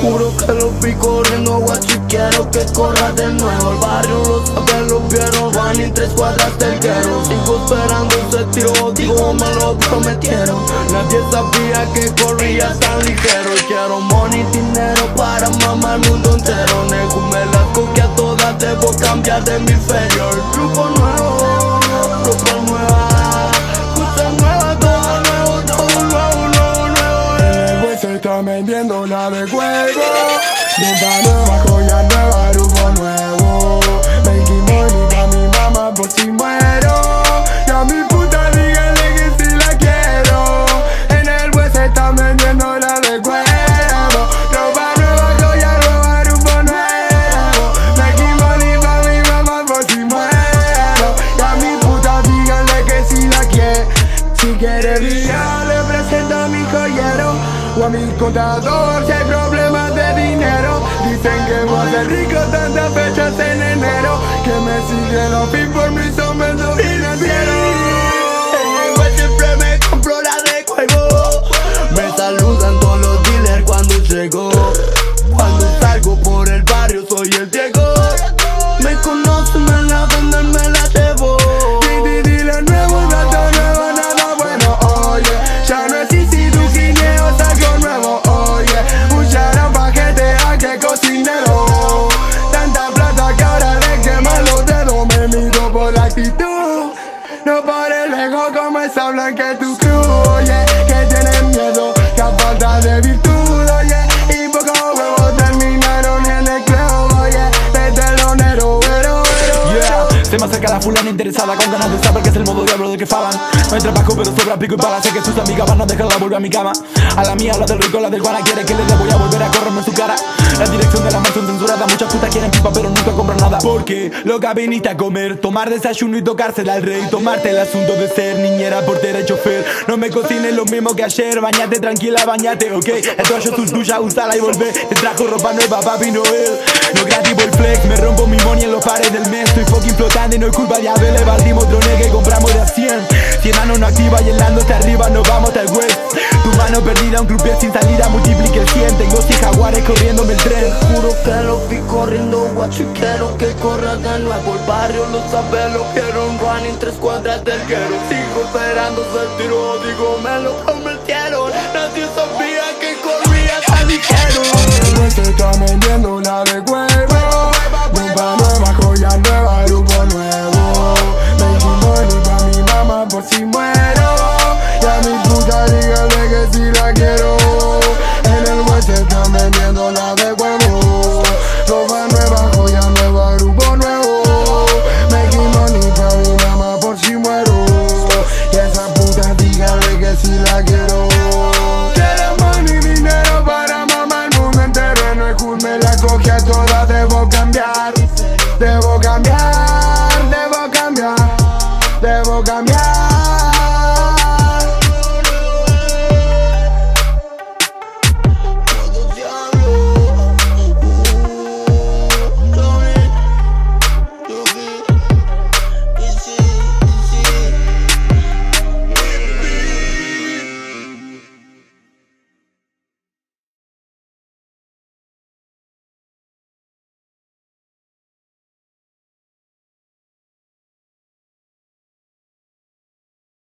Juro que lo vi corriendo, guacho, y quiero que corra de nuevo El barrio. Lo sabe, lo vieron, van en tres cuadras del guero. Sigo esperando ese tiro, digo, me lo prometieron. Nadie sabía que corría tan ligero. Quiero money, dinero para mamar el mundo entero. Nego, me las cogí a todas, debo cambiar de mi inferior. Grupo nuevo, vendiendo la de juego Ropa nueva, joya nueva, grupo nuevo. Making money pa' mi mamá por si muero. Y a mi puta díganle que si la quiero. En el güey se está vendiendo la de juego Ropa nueva, joya nueva, grupo nuevo. Making money pa' mi mamá por si muero. Y a mi puta díganle que si la quiere. Si quiere brillar O a mi contador si hay problemas de dinero Dicen que voy a ser rico tantas fechas en enero Que me siguen los pin por mis aumentos financieros. Güey siempre me compró la de juego. Me saludan todos los dealers cuando llego. Cuando salgo por el barrio soy el Diego. Me conocen, me la venden, me actitud. No por el ego como esa blanca tu crew, oye Que tienen miedo, que a falta de virtud, oye Y pocos huevos terminaron en el club, oye De telonero, pero, pero, Yeah, se me acerca la fulana interesada con ganas de saber que es el modo diablo de que falan No hay trabajo pero sobra pico y para Sé que sus amigas van a dejarla volver a mi cama. A la mía, la del rico, la del guana Quiere que le dé, voy a volver a correrme en su cara. La dirección de la mansión censurada Muchas putas quieren pipa pero nunca nada Porque loca viniste a comer Tomar desayuno y tocársela al rey. Tomarte el asunto de ser niñera, portera y chofer. No me cocines lo mismo que ayer Bañate tranquila, bañate, ok. El tuyo es tuya, úsala y volver Te trajo ropa nueva, papi Noel No gratis el flex, me rompo mi money en los pares del mes. Estoy fucking flotando y no es culpa de Abel Evadimos drones que compramos de a 100 Cien años no activa y el está arriba Nos vamos hasta el west. Tu mano perdida, un croupier sin salida Multiplique el 100 Tengo seis jaguares corriéndome el tren. Juro que lo vi corriendo, guacho, y quiero que corra de nuevo. El barrio lo sabe, lo quiero un running tres cuadras del guero. Sigo esperando ese tiro, digo, me lo